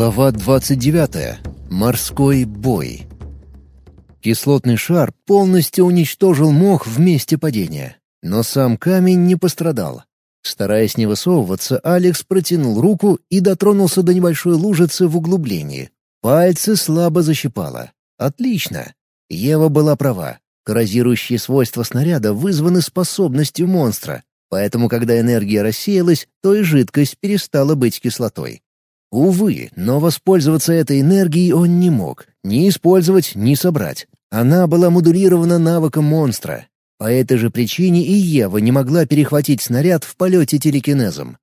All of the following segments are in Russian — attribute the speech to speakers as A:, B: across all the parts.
A: Глава 29. Морской бой. Кислотный шар полностью уничтожил мох в месте падения, но сам камень не пострадал. Стараясь не высовываться, Алекс протянул руку и дотронулся до небольшой лужицы в углублении. Пальцы слабо защипало. Отлично. Ева была права. Коррозирующие свойства снаряда вызваны способностью монстра, поэтому когда энергия рассеялась, то и жидкость перестала быть кислотой. Увы, но воспользоваться этой энергией он не мог. Ни использовать, ни собрать. Она была модулирована навыком монстра. По этой же причине и Ева не могла перехватить снаряд в полете телекинезом.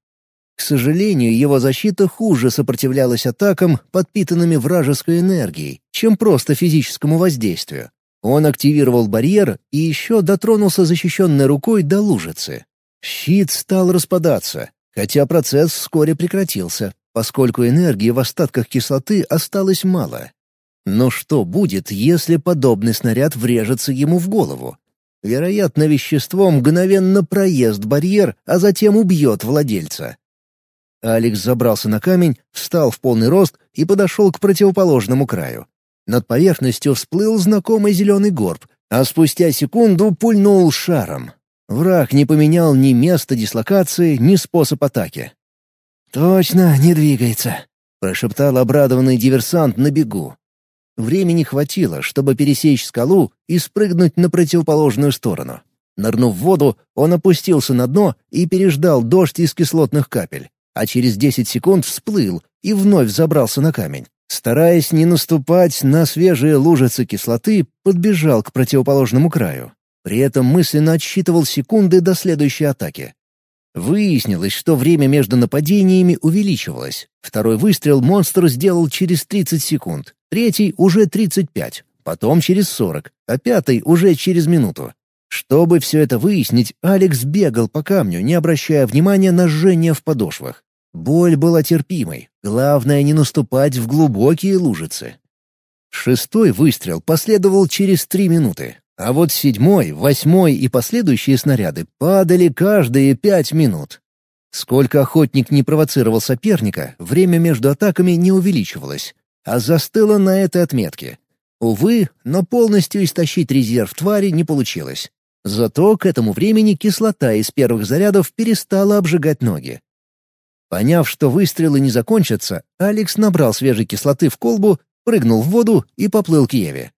A: К сожалению, его защита хуже сопротивлялась атакам, подпитанными вражеской энергией, чем просто физическому воздействию. Он активировал барьер и еще дотронулся защищенной рукой до лужицы. Щит стал распадаться, хотя процесс вскоре прекратился, поскольку энергии в остатках кислоты осталось мало. Но что будет, если подобный снаряд врежется ему в голову? Вероятно, вещество мгновенно проест барьер, а затем убьет владельца. Алекс забрался на камень, встал в полный рост и подошел к противоположному краю. Над поверхностью всплыл знакомый зеленый горб, а спустя секунду пульнул шаром. Враг не поменял ни место дислокации, ни способ атаки. «Точно не двигается», — прошептал обрадованный диверсант на бегу. Времени хватило, чтобы пересечь скалу и спрыгнуть на противоположную сторону. Нырнув в воду, он опустился на дно и переждал дождь из кислотных капель, а через десять секунд всплыл и вновь забрался на камень. Стараясь не наступать на свежие лужицы кислоты, подбежал к противоположному краю. При этом мысленно отсчитывал секунды до следующей атаки. Выяснилось, что время между нападениями увеличивалось. Второй выстрел монстр сделал через 30 секунд, третий — уже 35, потом через 40, а пятый — уже через минуту. Чтобы все это выяснить, Алекс бегал по камню, не обращая внимания на жжение в подошвах. Боль была терпимой, главное не наступать в глубокие лужицы. Шестой выстрел последовал через три минуты, а вот седьмой, восьмой и последующие снаряды падали каждые пять минут. Сколько охотник не провоцировал соперника, время между атаками не увеличивалось, а застыло на этой отметке. Увы, но полностью истощить резерв твари не получилось. Зато к этому времени кислота из первых зарядов перестала обжигать ноги. Поняв, что выстрелы не закончатся, Алекс набрал свежей кислоты в колбу, прыгнул в воду и поплыл к Еве.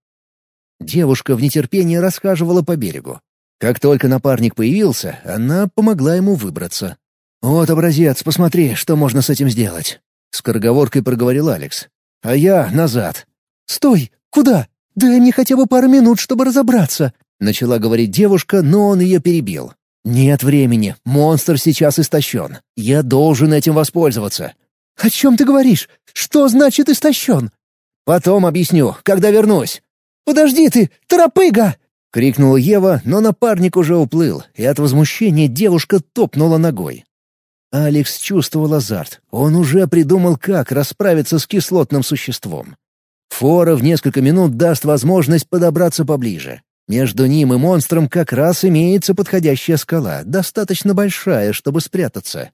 A: Девушка в нетерпении расхаживала по берегу. Как только напарник появился, она помогла ему выбраться. «Вот образец, посмотри, что можно с этим сделать», — скороговоркой проговорил Алекс. «А я назад». «Стой! Куда? Дай мне хотя бы пару минут, чтобы разобраться», — начала говорить девушка, но он ее перебил. «Нет времени. Монстр сейчас истощен. Я должен этим воспользоваться». «О чем ты говоришь? Что значит истощен?» «Потом объясню, когда вернусь». «Подожди ты, торопыга!» — крикнула Ева, но напарник уже уплыл, и от возмущения девушка топнула ногой. Алекс чувствовал азарт. Он уже придумал, как расправиться с кислотным существом. Фора в несколько минут даст возможность подобраться поближе. Между ним и монстром как раз имеется подходящая скала, достаточно большая, чтобы спрятаться.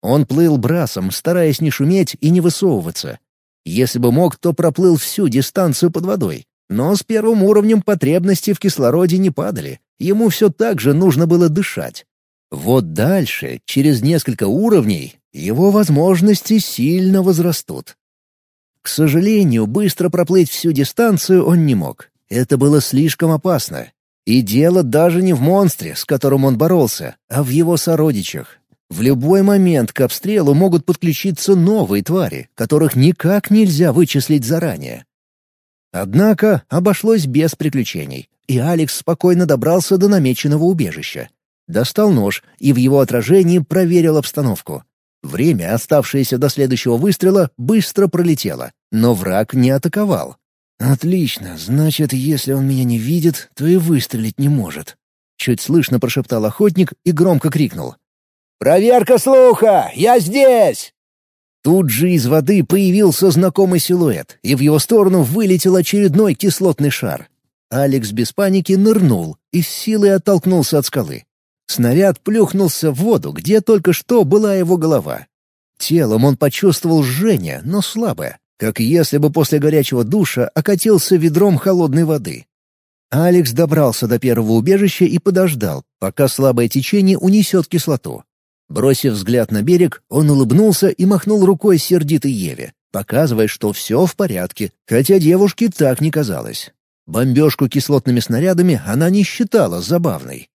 A: Он плыл брасом, стараясь не шуметь и не высовываться. Если бы мог, то проплыл всю дистанцию под водой. Но с первым уровнем потребности в кислороде не падали. Ему все так же нужно было дышать. Вот дальше, через несколько уровней, его возможности сильно возрастут. К сожалению, быстро проплыть всю дистанцию он не мог. Это было слишком опасно. И дело даже не в монстре, с которым он боролся, а в его сородичах. В любой момент к обстрелу могут подключиться новые твари, которых никак нельзя вычислить заранее. Однако обошлось без приключений, и Алекс спокойно добрался до намеченного убежища. Достал нож и в его отражении проверил обстановку. Время, оставшееся до следующего выстрела, быстро пролетело, но враг не атаковал. «Отлично, значит, если он меня не видит, то и выстрелить не может». Чуть слышно прошептал охотник и громко крикнул. «Проверка слуха! Я здесь!» Тут же из воды появился знакомый силуэт, и в его сторону вылетел очередной кислотный шар. Алекс без паники нырнул и с силой оттолкнулся от скалы. Снаряд плюхнулся в воду, где только что была его голова. Телом он почувствовал жжение, но слабое, как если бы после горячего душа окатился ведром холодной воды. Алекс добрался до первого убежища и подождал, пока слабое течение унесет кислоту. Бросив взгляд на берег, он улыбнулся и махнул рукой сердитой Еве, показывая, что все в порядке, хотя девушке так не казалось. Бомбежку кислотными снарядами она не считала забавной.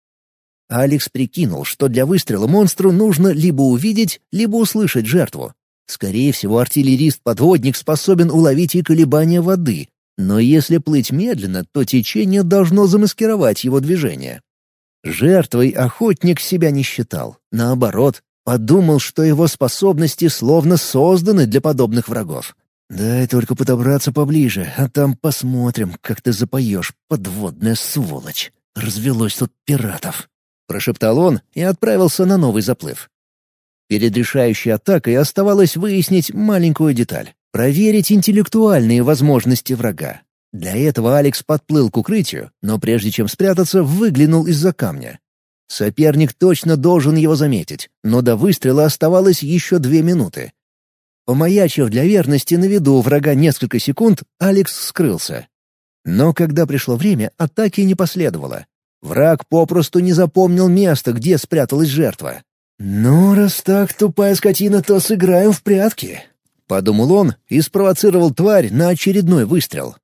A: Алекс прикинул, что для выстрела монстру нужно либо увидеть, либо услышать жертву. Скорее всего, артиллерист-подводник способен уловить и колебания воды, но если плыть медленно, то течение должно замаскировать его движение. Жертвой охотник себя не считал. Наоборот, подумал, что его способности словно созданы для подобных врагов. «Дай только подобраться поближе, а там посмотрим, как ты запоешь, подводная сволочь. Развелось тут пиратов», — прошептал он и отправился на новый заплыв. Перед решающей атакой оставалось выяснить маленькую деталь. Проверить интеллектуальные возможности врага. Для этого Алекс подплыл к укрытию, но прежде чем спрятаться, выглянул из-за камня. Соперник точно должен его заметить, но до выстрела оставалось еще две минуты. Помаячив для верности на виду врага несколько секунд, Алекс скрылся. Но когда пришло время, атаки не последовало. Враг попросту не запомнил место, где спряталась жертва. «Ну, раз так, тупая скотина, то сыграем в прятки», Подумал он и спровоцировал тварь на очередной выстрел.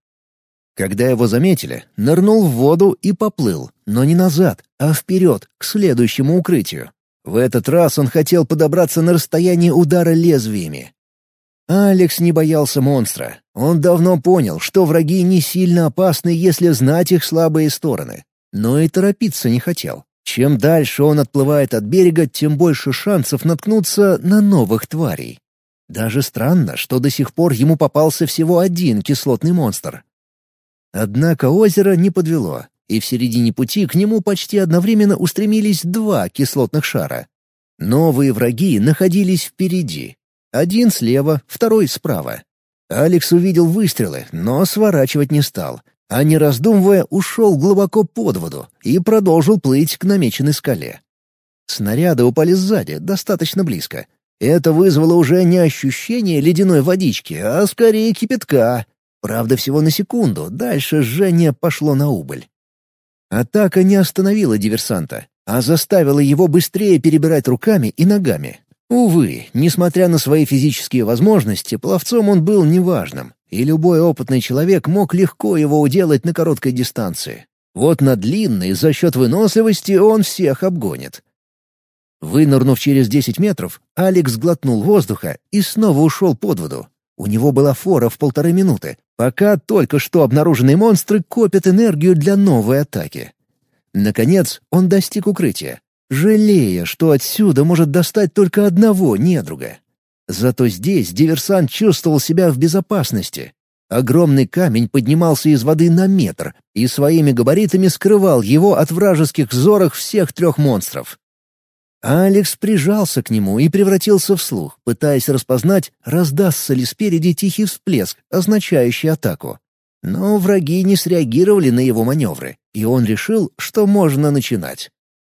A: Когда его заметили, нырнул в воду и поплыл, но не назад, а вперед, к следующему укрытию. В этот раз он хотел подобраться на расстояние удара лезвиями. Алекс не боялся монстра. Он давно понял, что враги не сильно опасны, если знать их слабые стороны. Но и торопиться не хотел. Чем дальше он отплывает от берега, тем больше шансов наткнуться на новых тварей. Даже странно, что до сих пор ему попался всего один кислотный монстр. Однако озеро не подвело, и в середине пути к нему почти одновременно устремились два кислотных шара. Новые враги находились впереди. Один слева, второй справа. Алекс увидел выстрелы, но сворачивать не стал, а не раздумывая, ушел глубоко под воду и продолжил плыть к намеченной скале. Снаряды упали сзади, достаточно близко, это вызвало уже не ощущение ледяной водички, а скорее кипятка. Правда, всего на секунду, дальше жжение пошло на убыль. Атака не остановила диверсанта, а заставила его быстрее перебирать руками и ногами. Увы, несмотря на свои физические возможности, пловцом он был неважным, и любой опытный человек мог легко его уделать на короткой дистанции. Вот на длинной за счет выносливости он всех обгонит. Вынырнув через десять метров, Алекс глотнул воздуха и снова ушел под воду. У него была фора в полторы минуты, пока только что обнаруженные монстры копят энергию для новой атаки. Наконец он достиг укрытия, жалея, что отсюда может достать только одного недруга. Зато здесь диверсант чувствовал себя в безопасности. Огромный камень поднимался из воды на метр и своими габаритами скрывал его от вражеских взоров всех трех монстров. Алекс прижался к нему и превратился в слух, пытаясь распознать, раздастся ли спереди тихий всплеск, означающий атаку. Но враги не среагировали на его маневры, и он решил, что можно начинать.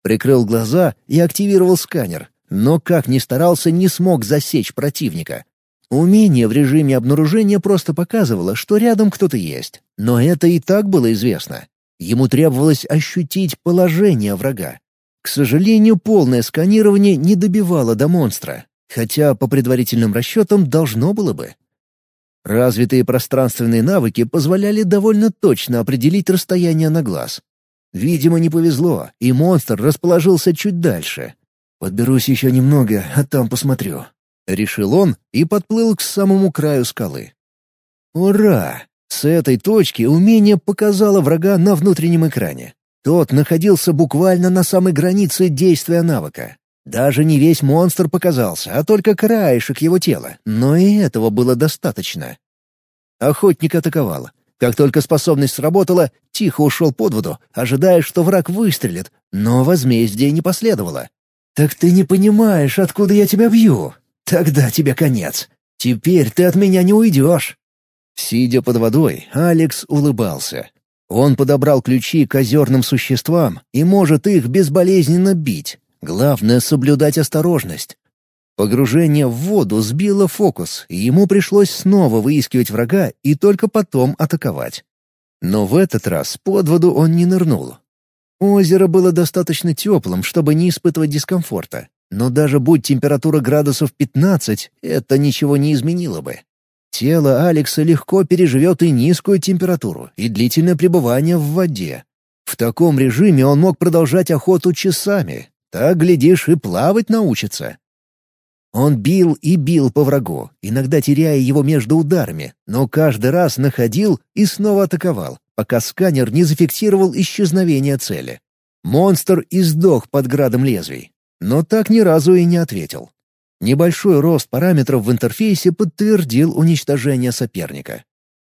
A: Прикрыл глаза и активировал сканер, но, как ни старался, не смог засечь противника. Умение в режиме обнаружения просто показывало, что рядом кто-то есть, но это и так было известно. Ему требовалось ощутить положение врага, к сожалению, полное сканирование не добивало до монстра, хотя по предварительным расчетам должно было бы. Развитые пространственные навыки позволяли довольно точно определить расстояние на глаз. Видимо, не повезло, и монстр расположился чуть дальше. «Подберусь еще немного, а там посмотрю», — решил он и подплыл к самому краю скалы. «Ура!» С этой точки умение показало врага на внутреннем экране. Тот находился буквально на самой границе действия навыка. Даже не весь монстр показался, а только краешек его тела, но и этого было достаточно. Охотник атаковал. Как только способность сработала, тихо ушел под воду, ожидая, что враг выстрелит, но возмездие не последовало. «Так ты не понимаешь, откуда я тебя бью? Тогда тебе конец. Теперь ты от меня не уйдешь». Сидя под водой, Алекс улыбался. Он подобрал ключи к озерным существам и может их безболезненно бить. Главное — соблюдать осторожность. Погружение в воду сбило фокус, и ему пришлось снова выискивать врага и только потом атаковать. Но в этот раз под воду он не нырнул. Озеро было достаточно теплым, чтобы не испытывать дискомфорта, но даже будь температура градусов 15, это ничего не изменило бы. Тело Алекса легко переживет и низкую температуру, и длительное пребывание в воде. В таком режиме он мог продолжать охоту часами. Так, глядишь, и плавать научится. Он бил и бил по врагу, иногда теряя его между ударами, но каждый раз находил и снова атаковал, пока сканер не зафиксировал исчезновение цели. Монстр издох под градом лезвий, но так ни разу и не ответил. Небольшой рост параметров в интерфейсе подтвердил уничтожение соперника.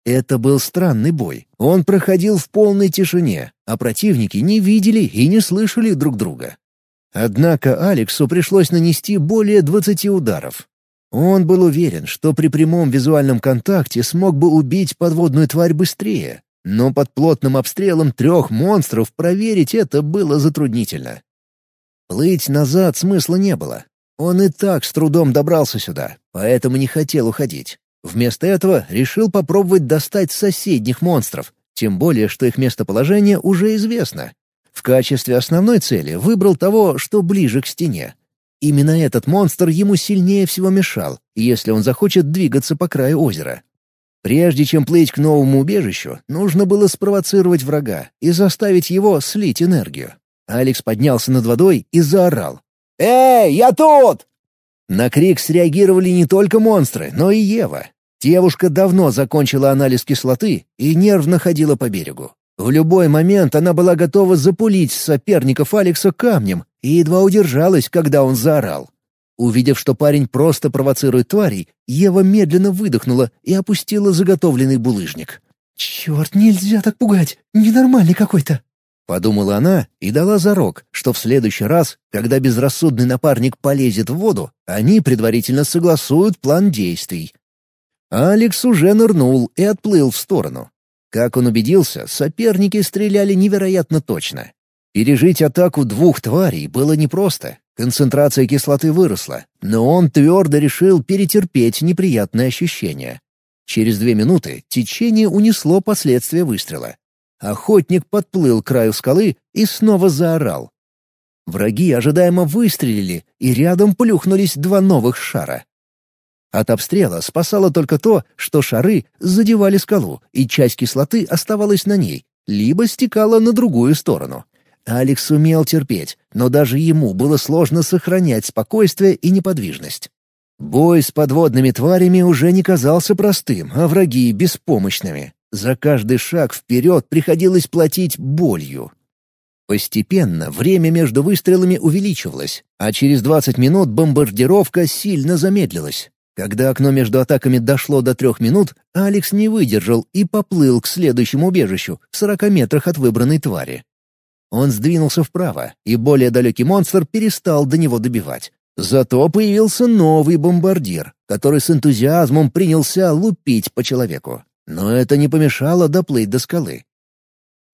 A: Это был странный бой. Он проходил в полной тишине, а противники не видели и не слышали друг друга. Однако Алексу пришлось нанести более 20 ударов. Он был уверен, что при прямом визуальном контакте смог бы убить подводную тварь быстрее, но под плотным обстрелом трех монстров проверить это было затруднительно. Плыть назад смысла не было. Он и так с трудом добрался сюда, поэтому не хотел уходить. Вместо этого решил попробовать достать соседних монстров, тем более, что их местоположение уже известно. В качестве основной цели выбрал того, что ближе к стене. Именно этот монстр ему сильнее всего мешал, если он захочет двигаться по краю озера. Прежде чем плыть к новому убежищу, нужно было спровоцировать врага и заставить его слить энергию. Алекс поднялся над водой и заорал. «Эй, я тут!» На крик среагировали не только монстры, но и Ева. Девушка давно закончила анализ кислоты и нервно ходила по берегу. В любой момент она была готова запулить соперников Алекса камнем и едва удержалась, когда он заорал. Увидев, что парень просто провоцирует тварей, Ева медленно выдохнула и опустила заготовленный булыжник.
B: «Черт, нельзя так пугать! Ненормальный какой-то!»
A: Подумала она и дала зарок, что в следующий раз, когда безрассудный напарник полезет в воду, они предварительно согласуют план действий. Алекс уже нырнул и отплыл в сторону. Как он убедился, соперники стреляли невероятно точно. Пережить атаку двух тварей было непросто. Концентрация кислоты выросла, но он твердо решил перетерпеть неприятные ощущения. Через две минуты течение унесло последствия выстрела. Охотник подплыл к краю скалы и снова заорал. Враги ожидаемо выстрелили, и рядом плюхнулись два новых шара. От обстрела спасало только то, что шары задевали скалу, и часть кислоты оставалась на ней, либо стекала на другую сторону. Алекс умел терпеть, но даже ему было сложно сохранять спокойствие и неподвижность. Бой с подводными тварями уже не казался простым, а враги — беспомощными. За каждый шаг вперед приходилось платить болью. Постепенно время между выстрелами увеличивалось, а через 20 минут бомбардировка сильно замедлилась. Когда окно между атаками дошло до трех минут, Алекс не выдержал и поплыл к следующему убежищу, в сорока метрах от выбранной твари. Он сдвинулся вправо, и более далекий монстр перестал до него добивать. Зато появился новый бомбардир, который с энтузиазмом принялся лупить по человеку. Но это не помешало доплыть до скалы.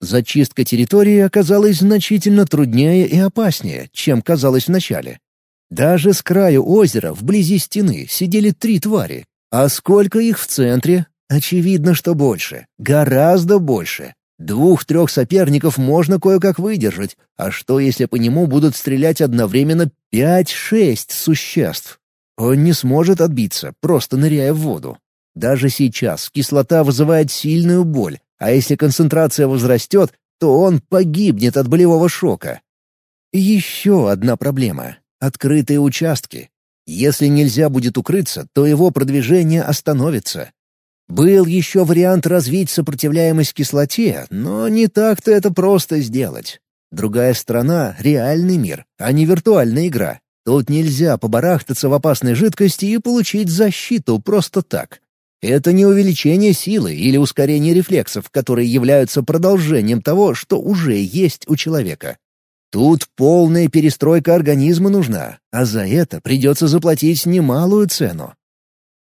A: Зачистка территории оказалась значительно труднее и опаснее, чем казалось вначале. Даже с краю озера, вблизи стены, сидели три твари. А сколько их в центре? Очевидно, что больше. Гораздо больше. Двух-трех соперников можно кое-как выдержать, а что, если по нему будут стрелять одновременно пять-шесть существ? Он не сможет отбиться, просто ныряя в воду. Даже сейчас кислота вызывает сильную боль, а если концентрация возрастет, то он погибнет от болевого шока. Еще одна проблема открытые участки. Если нельзя будет укрыться, то его продвижение остановится. Был еще вариант развить сопротивляемость кислоте, но не так-то это просто сделать. Другая страна — реальный мир, а не виртуальная игра. Тут нельзя побарахтаться в опасной жидкости и получить защиту просто так. Это не увеличение силы или ускорение рефлексов, которые являются продолжением того, что уже есть у человека. Тут полная перестройка организма нужна, а за это придется заплатить немалую цену.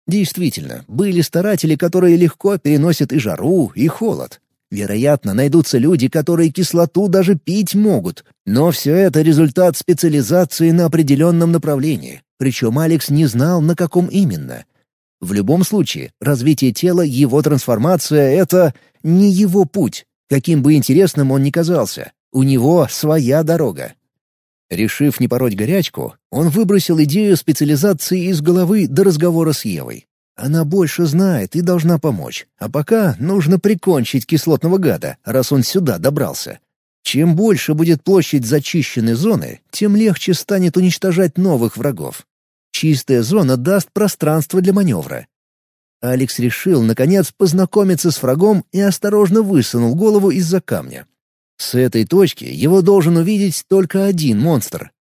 A: Действительно, были старатели, которые легко переносят и жару, и холод. Вероятно, найдутся люди, которые кислоту даже пить могут, но все это результат специализации на определенном направлении, причем Алекс не знал, на каком именно. В любом случае, развитие тела, его трансформация — это не его путь, каким бы интересным он ни казался. У него своя дорога. Решив не пороть горячку, он выбросил идею специализации из головы до разговора с Евой. Она больше знает и должна помочь. А пока нужно прикончить кислотного гада, раз он сюда добрался. Чем больше будет площадь зачищенной зоны, тем легче станет уничтожать новых врагов. Чистая зона даст пространство для маневра. Алекс решил, наконец, познакомиться с врагом и осторожно высунул голову из-за камня. С этой точки его должен увидеть только один монстр.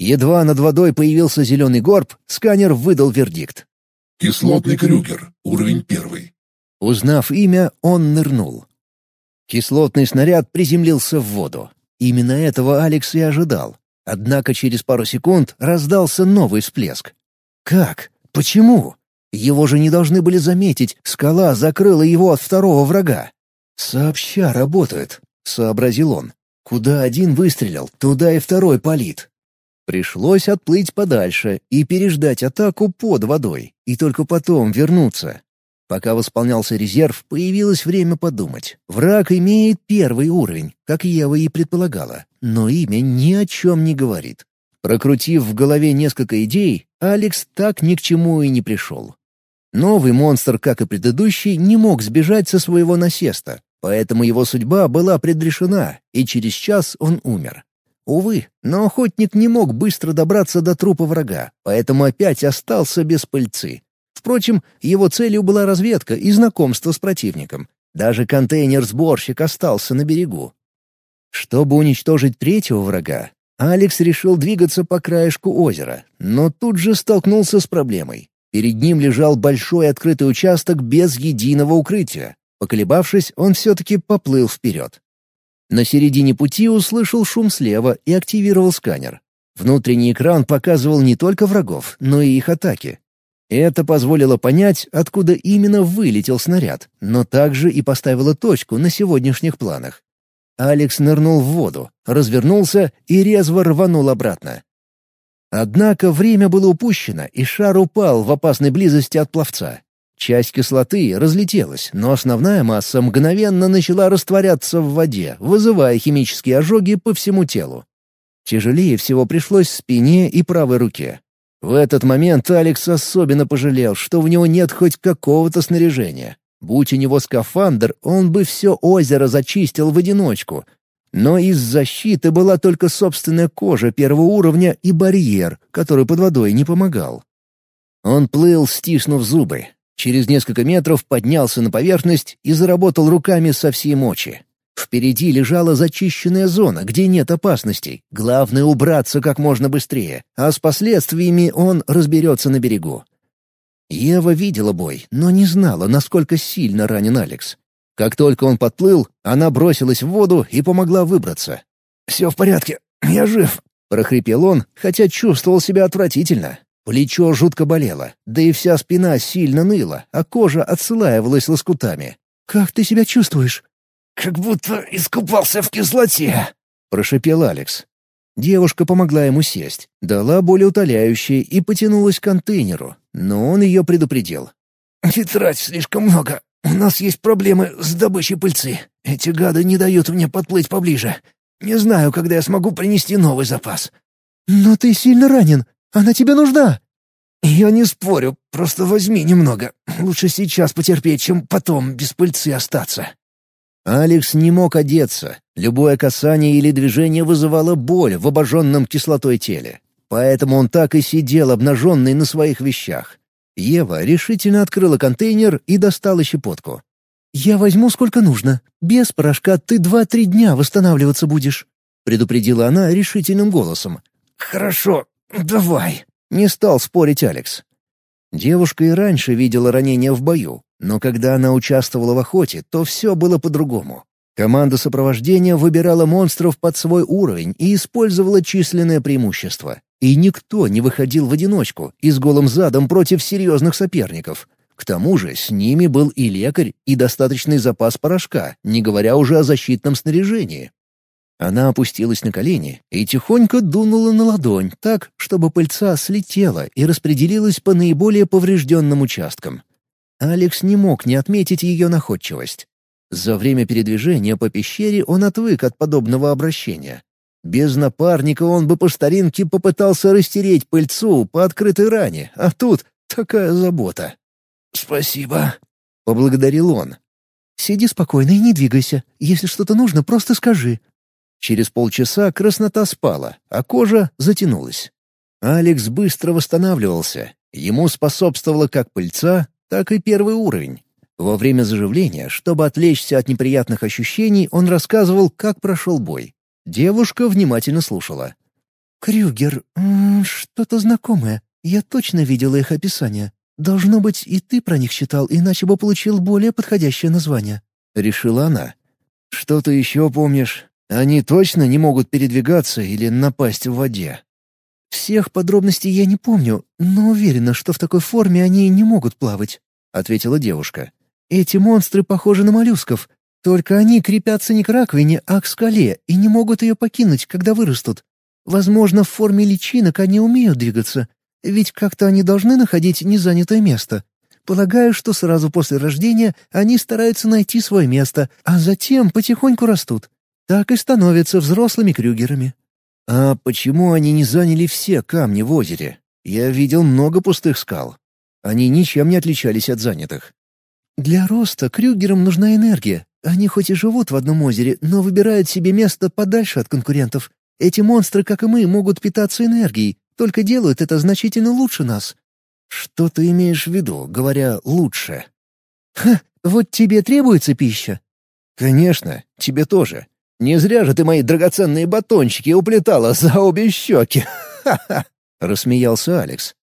A: Едва над водой появился зеленый горб, сканер выдал вердикт.
C: Кислотный Крюгер, уровень первый.
A: Узнав имя, он нырнул. Кислотный снаряд приземлился в воду. Именно этого Алекс и ожидал. Однако через пару секунд раздался новый всплеск. Как? Почему? Его же не должны были заметить, скала закрыла его от второго врага. «Сообща работает», — сообразил он. «Куда один выстрелил, туда и второй палит. Пришлось отплыть подальше и переждать атаку под водой, и только потом вернуться. Пока восполнялся резерв, появилось время подумать. Враг имеет первый уровень, как Ева и предполагала, но имя ни о чем не говорит. Прокрутив в голове несколько идей, Алекс так ни к чему и не пришел. Новый монстр, как и предыдущий, не мог сбежать со своего насеста, поэтому его судьба была предрешена, и через час он умер. Увы, но охотник не мог быстро добраться до трупа врага, поэтому опять остался без пыльцы. Впрочем, его целью была разведка и знакомство с противником. Даже контейнер-сборщик остался на берегу. Чтобы уничтожить третьего врага, Алекс решил двигаться по краешку озера, но тут же столкнулся с проблемой. Перед ним лежал большой открытый участок без единого укрытия. Поколебавшись, он все-таки поплыл вперед. На середине пути услышал шум слева и активировал сканер. Внутренний экран показывал не только врагов, но и их атаки. Это позволило понять, откуда именно вылетел снаряд, но также и поставило точку на сегодняшних планах. Алекс нырнул в воду, развернулся и резво рванул обратно. Однако время было упущено, и шар упал в опасной близости от пловца. Часть кислоты разлетелась, но основная масса мгновенно начала растворяться в воде, вызывая химические ожоги по всему телу. Тяжелее всего пришлось спине и правой руке. В этот момент Алекс особенно пожалел, что в него нет хоть какого-то снаряжения. Будь у него скафандр, он бы все озеро зачистил в одиночку. Но из защиты была только собственная кожа первого уровня и барьер, который под водой не помогал. Он плыл, стиснув зубы, Через несколько метров поднялся на поверхность и заработал руками со всей мочи. Впереди лежала зачищенная зона, где нет опасностей. Главное — убраться как можно быстрее, а с последствиями он разберется на берегу. Ева видела бой, но не знала, насколько сильно ранен Алекс. Как только он подплыл, она бросилась в воду и помогла выбраться. «Все в порядке, я жив», — прохрипел он, хотя чувствовал себя отвратительно. Плечо жутко болело, да и вся спина сильно ныла, а кожа отслаивалась лоскутами. «Как ты себя чувствуешь?»
B: «Как будто искупался в кислоте», —
A: прошепел Алекс. Девушка помогла ему сесть, дала более утоляющее и потянулась к контейнеру, но он ее предупредил.
B: «Не слишком много. У нас есть проблемы с добычей пыльцы. Эти гады не дают мне подплыть поближе. Не знаю, когда я смогу принести новый запас». «Но ты сильно ранен. Она тебе нужна!» «Я не спорю, просто возьми немного. Лучше сейчас потерпеть, чем потом без пыльцы остаться».
A: Алекс не мог одеться. Любое касание или движение вызывало боль в обожженном кислотой теле. Поэтому он так и сидел обнаженный на своих вещах. Ева решительно открыла контейнер и достала щепотку. «Я возьму сколько нужно. Без порошка ты два-три дня восстанавливаться будешь», — предупредила она решительным голосом.
B: «Хорошо, «Давай!»
A: — не стал спорить Алекс. Девушка и раньше видела ранения в бою, но когда она участвовала в охоте, то все было по-другому. Команда сопровождения выбирала монстров под свой уровень и использовала численное преимущество. И никто не выходил в одиночку и с голым задом против серьезных соперников. К тому же с ними был и лекарь, и достаточный запас порошка, не говоря уже о защитном снаряжении. Она опустилась на колени и тихонько дунула на ладонь так, чтобы пыльца слетела и распределилась по наиболее поврежденным участкам. Алекс не мог не отметить ее находчивость. За время передвижения по пещере он отвык от подобного обращения. Без напарника он бы по старинке попытался растереть пыльцу по открытой ране, а тут такая забота.
B: «Спасибо», —
A: поблагодарил он.
D: «Сиди спокойно и не двигайся. Если что-то нужно, просто скажи».
A: Через полчаса краснота спала, а кожа затянулась. Алекс быстро восстанавливался. Ему способствовала как пыльца, так и первый уровень. Во время заживления, чтобы отвлечься от неприятных ощущений, он рассказывал, как прошел бой. Девушка внимательно слушала.
D: «Крюгер, что-то знакомое. Я точно видела их описание. «Должно быть, и ты про них читал, иначе бы получил более подходящее название», —
A: решила она. «Что ты еще помнишь? Они точно не могут передвигаться или напасть в воде?»
D: «Всех подробностей я не помню, но уверена, что в такой форме они не могут плавать», — ответила девушка. «Эти монстры похожи на моллюсков, только они крепятся не к раковине, а к скале и не могут ее покинуть, когда вырастут. Возможно, в форме личинок они умеют двигаться, ведь как-то они должны находить незанятое место. Полагаю, что сразу после рождения они стараются найти свое место, а затем потихоньку растут. Так и становятся взрослыми крюгерами.
A: А почему они не заняли все камни в озере? Я видел много пустых скал. Они ничем не отличались от занятых.
D: Для роста крюгерам нужна энергия. Они хоть и живут в одном озере, но выбирают себе место подальше от конкурентов. Эти монстры, как и мы, могут питаться энергией, только делают это значительно лучше нас».
A: «Что ты имеешь в виду, говоря «лучше»?»
D: «Ха, вот тебе требуется пища?»
A: «Конечно, тебе тоже. Не зря же ты мои драгоценные батончики уплетала за обе щеки. Ха-ха!» — рассмеялся Алекс.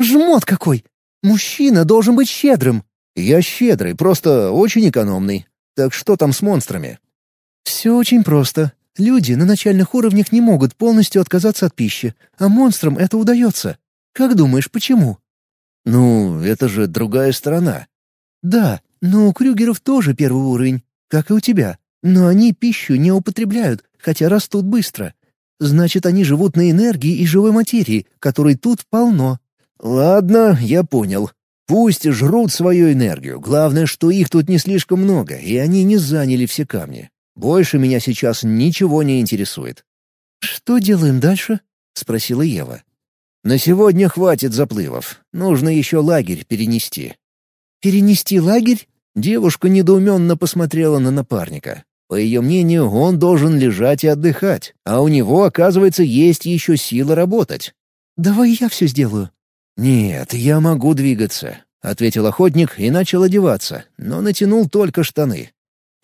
D: «Жмот какой! Мужчина должен быть щедрым!»
A: «Я щедрый, просто очень экономный. Так что там с монстрами?»
D: «Все очень просто. Люди на начальных уровнях не могут полностью отказаться от пищи, а монстрам это удается. Как думаешь, почему?
A: Ну, это же другая сторона.
D: Да, но у крюгеров тоже первый уровень, как и у тебя. Но они пищу не употребляют, хотя растут быстро. Значит, они живут на энергии и живой материи, которой тут полно.
A: Ладно, я понял. Пусть жрут свою энергию. Главное, что их тут не слишком много, и они не заняли все камни. Больше меня сейчас ничего не интересует.
D: «Что делаем дальше?» — спросила Ева.
A: «На сегодня хватит заплывов. Нужно еще лагерь перенести».
D: «Перенести лагерь?»
A: Девушка недоуменно посмотрела на напарника. По ее мнению, он должен лежать и отдыхать, а у него, оказывается, есть еще сила работать.
D: «Давай я все сделаю».
A: «Нет, я могу двигаться», — ответил охотник и начал одеваться, но натянул только штаны.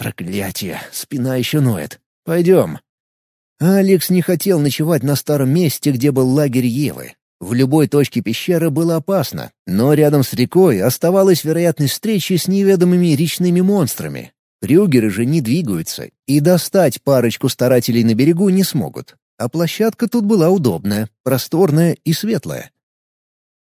A: Проклятие, спина еще ноет. Пойдем. Алекс не хотел ночевать на старом месте, где был лагерь Евы. В любой точке пещеры было опасно, но рядом с рекой оставалась вероятность встречи с неведомыми речными монстрами. Крюгеры же не двигаются, и достать парочку старателей на берегу не смогут. А площадка тут была удобная, просторная и светлая.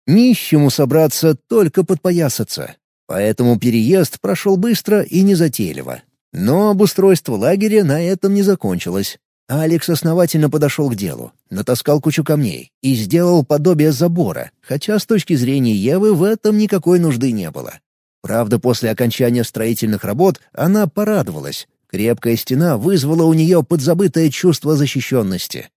A: Нищему собраться, только подпоясаться. Поэтому переезд прошел быстро и незатейливо. Но обустройство лагеря на этом не закончилось. Алекс основательно подошел к делу, натаскал кучу камней и сделал подобие забора, хотя с точки зрения Евы в этом никакой нужды не было. Правда, после окончания строительных работ она порадовалась. Крепкая стена вызвала у нее подзабытое чувство защищенности.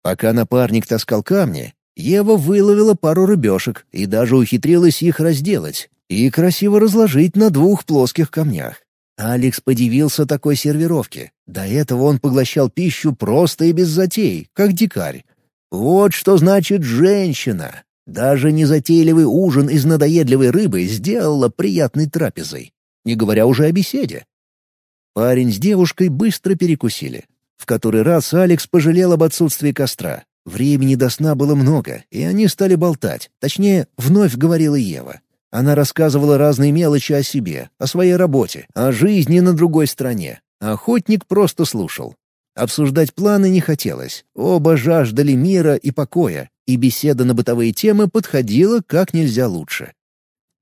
A: Пока напарник таскал камни, Ева выловила пару рыбешек и даже ухитрилась их разделать и красиво разложить на двух плоских камнях. Алекс подивился такой сервировке. До этого он поглощал пищу просто и без затей, как дикарь. Вот что значит женщина. Даже незатейливый ужин из надоедливой рыбы сделала приятной трапезой, не говоря уже о беседе. Парень с девушкой быстро перекусили. В который раз Алекс пожалел об отсутствии костра. Времени до сна было много, и они стали болтать. Точнее, вновь говорила Ева. Она рассказывала разные мелочи о себе, о своей работе, о жизни на другой стороне. Охотник просто слушал. Обсуждать планы не хотелось. Оба жаждали мира и покоя, и беседа на бытовые темы подходила как нельзя лучше.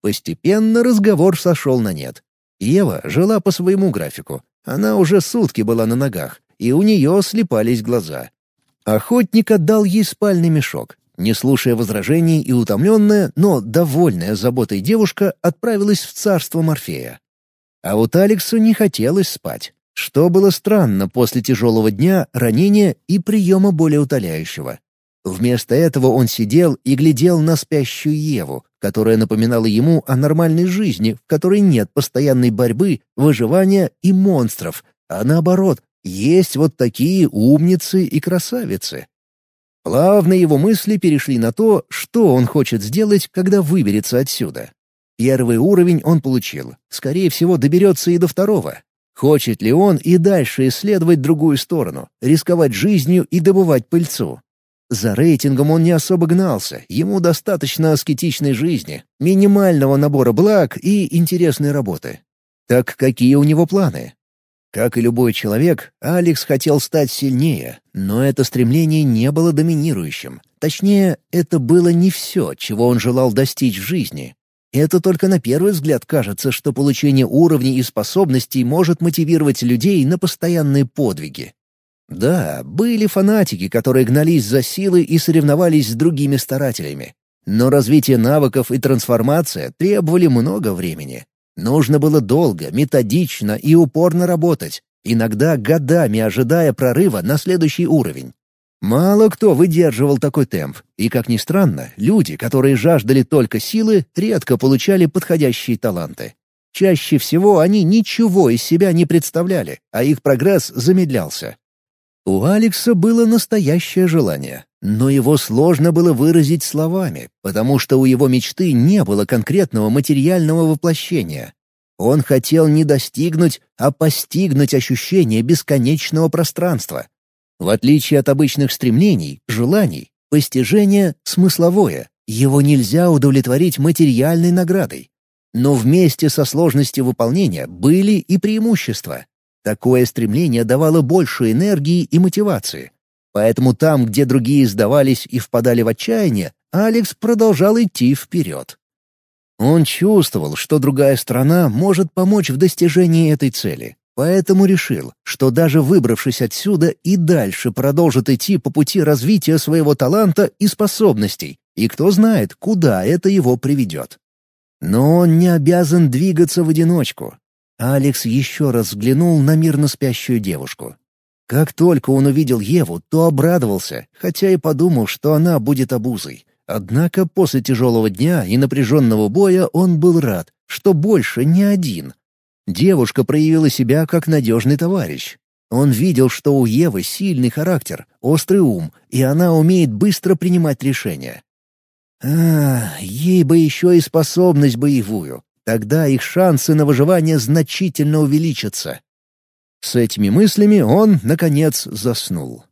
A: Постепенно разговор сошел на нет. Ева жила по своему графику. Она уже сутки была на ногах, и у нее слепались глаза. Охотник отдал ей спальный мешок. Не слушая возражений и утомленная, но довольная заботой девушка отправилась в царство Морфея. А вот Алексу не хотелось спать, что было странно после тяжелого дня, ранения и приема более утоляющего. Вместо этого он сидел и глядел на спящую Еву, которая напоминала ему о нормальной жизни, в которой нет постоянной борьбы, выживания и монстров, а наоборот, есть вот такие умницы и красавицы. Плавно его мысли перешли на то, что он хочет сделать, когда выберется отсюда. Первый уровень он получил. Скорее всего, доберется и до второго. Хочет ли он и дальше исследовать другую сторону, рисковать жизнью и добывать пыльцу? За рейтингом он не особо гнался, ему достаточно аскетичной жизни, минимального набора благ и интересной работы. Так какие у него планы? Как и любой человек, Алекс хотел стать сильнее, но это стремление не было доминирующим. Точнее, это было не все, чего он желал достичь в жизни. Это только на первый взгляд кажется, что получение уровней и способностей может мотивировать людей на постоянные подвиги. Да, были фанатики, которые гнались за силой и соревновались с другими старателями. Но развитие навыков и трансформация требовали много времени. Нужно было долго, методично и упорно работать, иногда годами ожидая прорыва на следующий уровень. Мало кто выдерживал такой темп, и, как ни странно, люди, которые жаждали только силы, редко получали подходящие таланты. Чаще всего они ничего из себя не представляли, а их прогресс замедлялся. У Алекса было настоящее желание, но его сложно было выразить словами, потому что у его мечты не было конкретного материального воплощения. Он хотел не достигнуть, а постигнуть ощущение бесконечного пространства. В отличие от обычных стремлений, желаний, постижение смысловое, его нельзя удовлетворить материальной наградой. Но вместе со сложностью выполнения были и преимущества. Такое стремление давало больше энергии и мотивации. Поэтому там, где другие сдавались и впадали в отчаяние, Алекс продолжал идти вперед. Он чувствовал, что другая страна может помочь в достижении этой цели, поэтому решил, что даже выбравшись отсюда и дальше продолжит идти по пути развития своего таланта и способностей, и кто знает, куда это его приведет. Но он не обязан двигаться в одиночку. Алекс еще раз взглянул на мирно спящую девушку. Как только он увидел Еву, то обрадовался, хотя и подумал, что она будет обузой. Однако после тяжелого дня и напряженного боя он был рад, что больше не один. Девушка проявила себя как надежный товарищ. Он видел, что у Евы сильный характер, острый ум, и она умеет быстро принимать решения. А, ей бы еще и способность боевую. Тогда их шансы на выживание значительно увеличатся. С этими мыслями он, наконец, заснул.